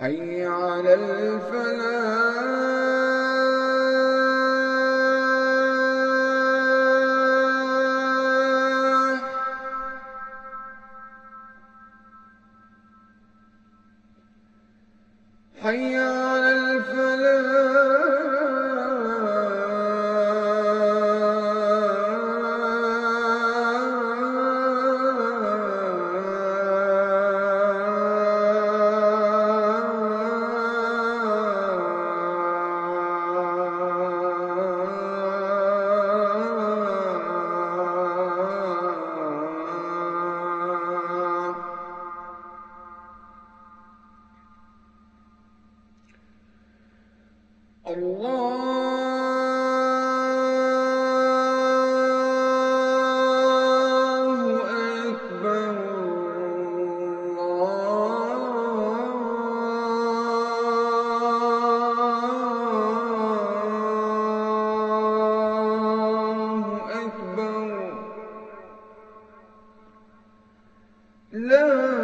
حي على الفلاح. لا